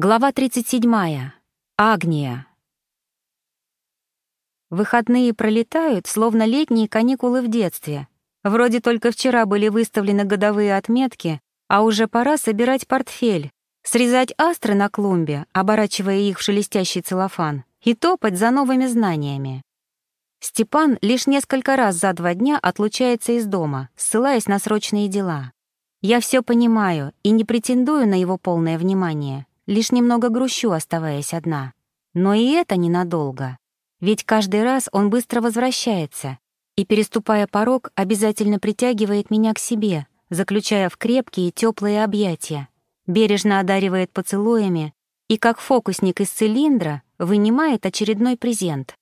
Глава 37. Агния. Выходные пролетают, словно летние каникулы в детстве. Вроде только вчера были выставлены годовые отметки, а уже пора собирать портфель, срезать астры на клумбе, оборачивая их в шелестящий целлофан, и топать за новыми знаниями. Степан лишь несколько раз за два дня отлучается из дома, ссылаясь на срочные дела. Я все понимаю и не претендую на его полное внимание, Лишь немного грущу, оставаясь одна. Но и это ненадолго. Ведь каждый раз он быстро возвращается и, переступая порог, обязательно притягивает меня к себе, заключая в крепкие теплые объятия, бережно одаривает поцелуями и, как фокусник из цилиндра, вынимает очередной презент.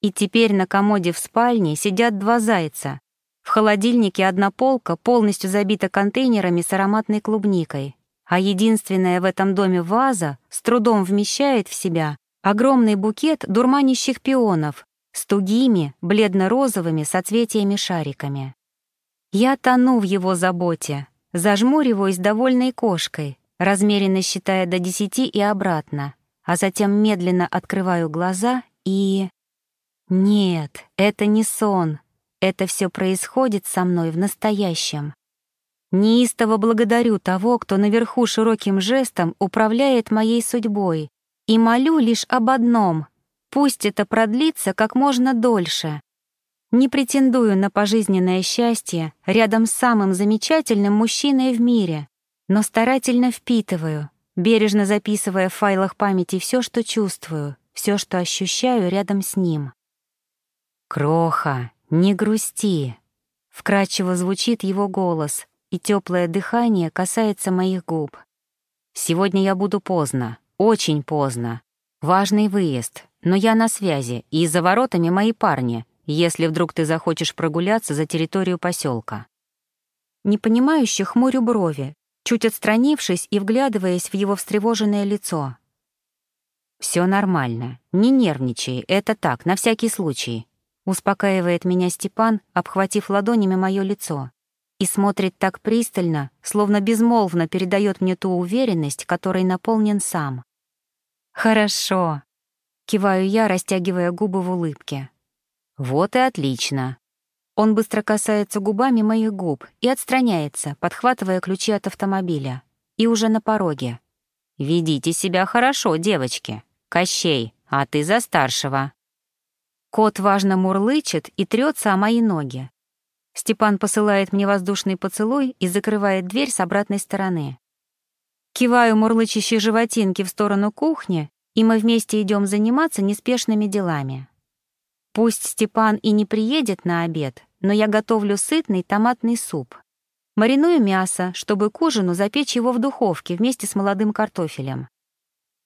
И теперь на комоде в спальне сидят два зайца. В холодильнике одна полка полностью забита контейнерами с ароматной клубникой, а единственная в этом доме ваза с трудом вмещает в себя огромный букет дурманящих пионов с тугими, бледно-розовыми соцветиями-шариками. Я тону в его заботе, зажмуриваюсь довольной кошкой, размеренно считая до десяти и обратно, а затем медленно открываю глаза и... Нет, это не сон, это все происходит со мной в настоящем. Неистово благодарю того, кто наверху широким жестом управляет моей судьбой, и молю лишь об одном — пусть это продлится как можно дольше. Не претендую на пожизненное счастье рядом с самым замечательным мужчиной в мире, но старательно впитываю, бережно записывая в файлах памяти все, что чувствую, все, что ощущаю рядом с ним. «Кроха, не грусти!» Вкрадчиво звучит его голос, и теплое дыхание касается моих губ. Сегодня я буду поздно, очень поздно. Важный выезд, но я на связи, и за воротами мои парни, если вдруг ты захочешь прогуляться за территорию поселка. Непонимающе хмурю брови, чуть отстранившись и вглядываясь в его встревоженное лицо. Все нормально, не нервничай, это так, на всякий случай», — успокаивает меня Степан, обхватив ладонями мое лицо и смотрит так пристально, словно безмолвно передает мне ту уверенность, которой наполнен сам. «Хорошо», — киваю я, растягивая губы в улыбке. «Вот и отлично». Он быстро касается губами моих губ и отстраняется, подхватывая ключи от автомобиля. И уже на пороге. «Ведите себя хорошо, девочки. Кощей, а ты за старшего». Кот важно мурлычет и трется о мои ноги, Степан посылает мне воздушный поцелуй и закрывает дверь с обратной стороны. Киваю мурлычащей животинки в сторону кухни, и мы вместе идем заниматься неспешными делами. Пусть Степан и не приедет на обед, но я готовлю сытный томатный суп. Мариную мясо, чтобы к ужину запечь его в духовке вместе с молодым картофелем.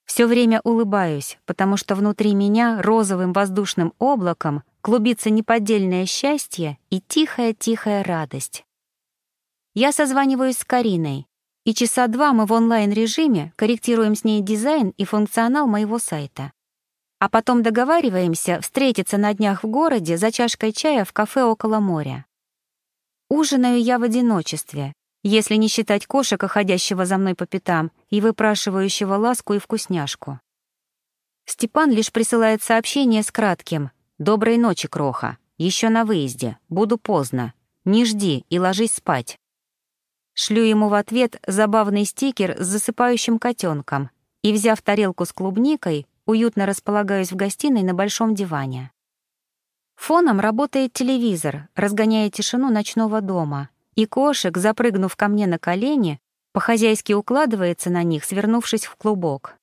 Все время улыбаюсь, потому что внутри меня розовым воздушным облаком клубится неподдельное счастье и тихая-тихая радость. Я созваниваюсь с Кариной, и часа два мы в онлайн-режиме корректируем с ней дизайн и функционал моего сайта. А потом договариваемся встретиться на днях в городе за чашкой чая в кафе около моря. Ужинаю я в одиночестве, если не считать кошика, ходящего за мной по пятам и выпрашивающего ласку и вкусняшку. Степан лишь присылает сообщение с кратким «Доброй ночи, Кроха. Еще на выезде. Буду поздно. Не жди и ложись спать». Шлю ему в ответ забавный стикер с засыпающим котенком и, взяв тарелку с клубникой, уютно располагаюсь в гостиной на большом диване. Фоном работает телевизор, разгоняя тишину ночного дома, и кошек, запрыгнув ко мне на колени, по-хозяйски укладывается на них, свернувшись в клубок.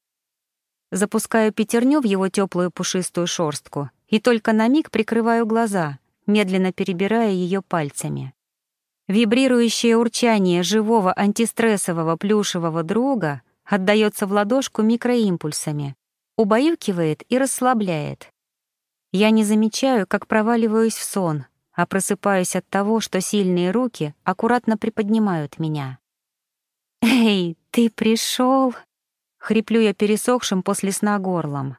Запускаю пятерню в его теплую пушистую шорстку и только на миг прикрываю глаза, медленно перебирая ее пальцами. Вибрирующее урчание живого антистрессового плюшевого друга отдаётся в ладошку микроимпульсами, убаюкивает и расслабляет. Я не замечаю, как проваливаюсь в сон, а просыпаюсь от того, что сильные руки аккуратно приподнимают меня. «Эй, ты пришел? Хриплю я пересохшим после сна горлом.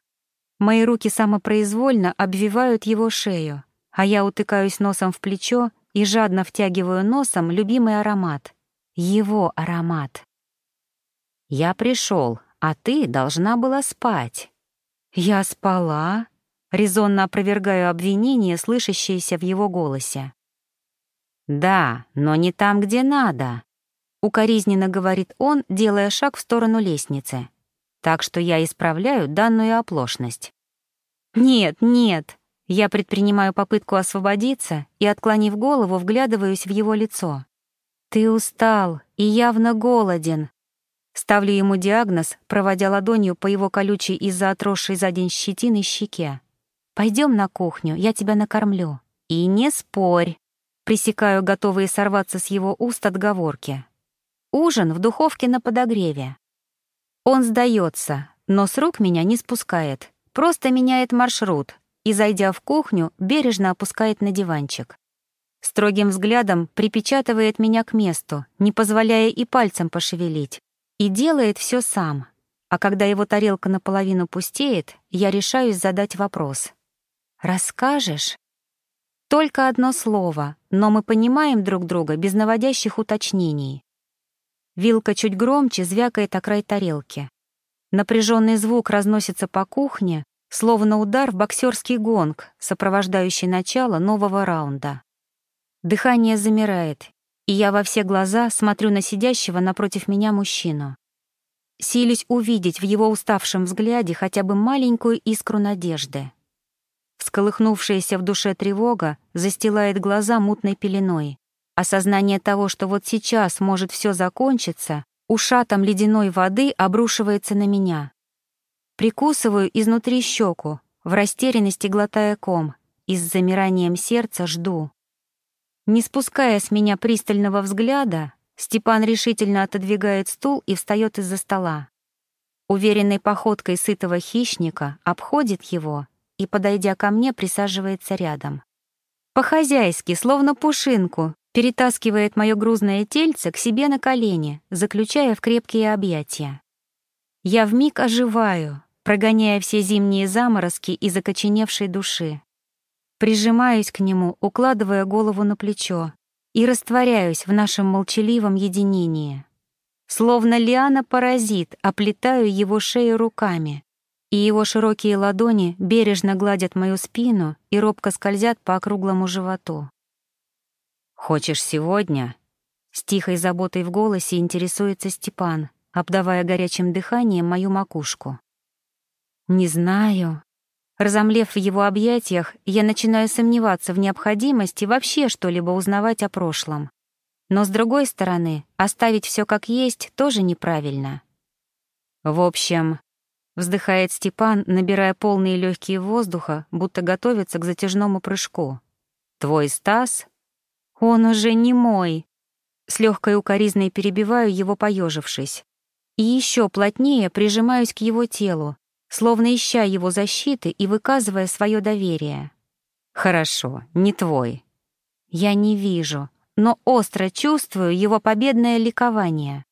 Мои руки самопроизвольно обвивают его шею, а я утыкаюсь носом в плечо и жадно втягиваю носом любимый аромат. Его аромат. «Я пришел, а ты должна была спать». «Я спала?» — резонно опровергаю обвинение, слышащееся в его голосе. «Да, но не там, где надо», — укоризненно говорит он, делая шаг в сторону лестницы. «Так что я исправляю данную оплошность». «Нет, нет», — я предпринимаю попытку освободиться и, отклонив голову, вглядываюсь в его лицо. «Ты устал и явно голоден». Ставлю ему диагноз, проводя ладонью по его колючей из-за отросшей за день щетины щеке. Пойдем на кухню, я тебя накормлю. И не спорь. Пресекаю готовые сорваться с его уст отговорки. Ужин в духовке на подогреве. Он сдается, но с рук меня не спускает, просто меняет маршрут и, зайдя в кухню, бережно опускает на диванчик. Строгим взглядом припечатывает меня к месту, не позволяя и пальцем пошевелить, и делает все сам. А когда его тарелка наполовину пустеет, я решаюсь задать вопрос. «Расскажешь?» Только одно слово, но мы понимаем друг друга без наводящих уточнений. Вилка чуть громче звякает о край тарелки. Напряженный звук разносится по кухне, словно удар в боксерский гонг, сопровождающий начало нового раунда. Дыхание замирает, и я во все глаза смотрю на сидящего напротив меня мужчину. Силюсь увидеть в его уставшем взгляде хотя бы маленькую искру надежды. Всколыхнувшаяся в душе тревога застилает глаза мутной пеленой. Осознание того, что вот сейчас может все закончиться, ушатом ледяной воды обрушивается на меня. Прикусываю изнутри щеку, в растерянности глотая ком, и с замиранием сердца жду. Не спуская с меня пристального взгляда, Степан решительно отодвигает стул и встает из-за стола. Уверенной походкой сытого хищника обходит его и, подойдя ко мне, присаживается рядом. По-хозяйски, словно пушинку, перетаскивает мое грузное тельце к себе на колени, заключая в крепкие объятия. Я вмиг оживаю, прогоняя все зимние заморозки из окоченевшей души. Прижимаюсь к нему, укладывая голову на плечо, и растворяюсь в нашем молчаливом единении. Словно лиана-паразит, оплетаю его шею руками, и его широкие ладони бережно гладят мою спину и робко скользят по округлому животу. «Хочешь сегодня?» С тихой заботой в голосе интересуется Степан, обдавая горячим дыханием мою макушку. «Не знаю». Разомлев в его объятиях, я начинаю сомневаться в необходимости вообще что-либо узнавать о прошлом. Но, с другой стороны, оставить все как есть тоже неправильно. В общем, Вздыхает Степан, набирая полные легкие воздуха, будто готовится к затяжному прыжку. «Твой Стас?» «Он уже не мой!» С легкой укоризной перебиваю его, поежившись. И еще плотнее прижимаюсь к его телу, словно ища его защиты и выказывая свое доверие. «Хорошо, не твой». Я не вижу, но остро чувствую его победное ликование.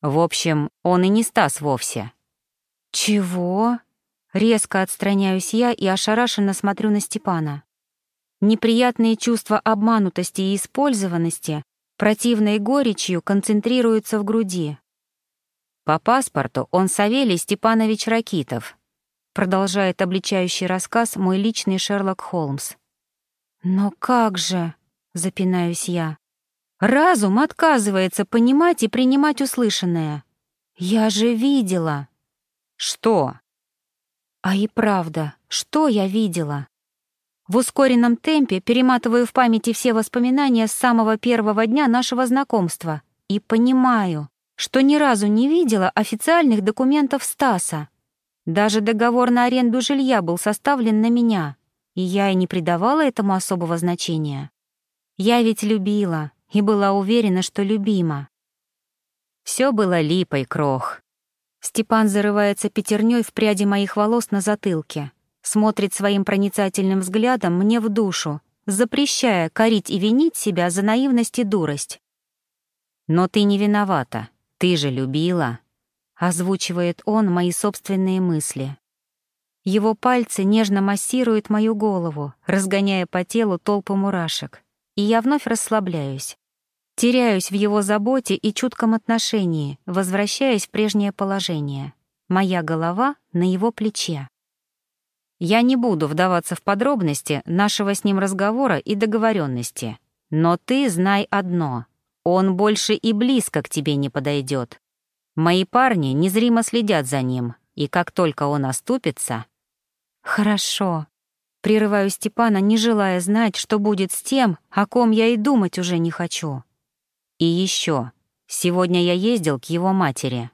В общем, он и не Стас вовсе. «Чего?» Резко отстраняюсь я и ошарашенно смотрю на Степана. Неприятные чувства обманутости и использованности противной горечью концентрируются в груди. «По паспорту он Савелий Степанович Ракитов», продолжает обличающий рассказ мой личный Шерлок Холмс. «Но как же?» — запинаюсь я. «Разум отказывается понимать и принимать услышанное. Я же видела!» Что? А и правда, что я видела? В ускоренном темпе перематываю в памяти все воспоминания с самого первого дня нашего знакомства и понимаю, что ни разу не видела официальных документов Стаса. Даже договор на аренду жилья был составлен на меня, и я и не придавала этому особого значения. Я ведь любила и была уверена, что любима. Все было липой, крох. Степан зарывается пятерней в пряди моих волос на затылке, смотрит своим проницательным взглядом мне в душу, запрещая корить и винить себя за наивность и дурость. «Но ты не виновата, ты же любила», — озвучивает он мои собственные мысли. Его пальцы нежно массируют мою голову, разгоняя по телу толпу мурашек, и я вновь расслабляюсь. Теряюсь в его заботе и чутком отношении, возвращаясь в прежнее положение. моя голова на его плече. Я не буду вдаваться в подробности нашего с ним разговора и договоренности, но ты знай одно — он больше и близко к тебе не подойдет. Мои парни незримо следят за ним, и как только он оступится... Хорошо. Прерываю Степана, не желая знать, что будет с тем, о ком я и думать уже не хочу. И еще. Сегодня я ездил к его матери.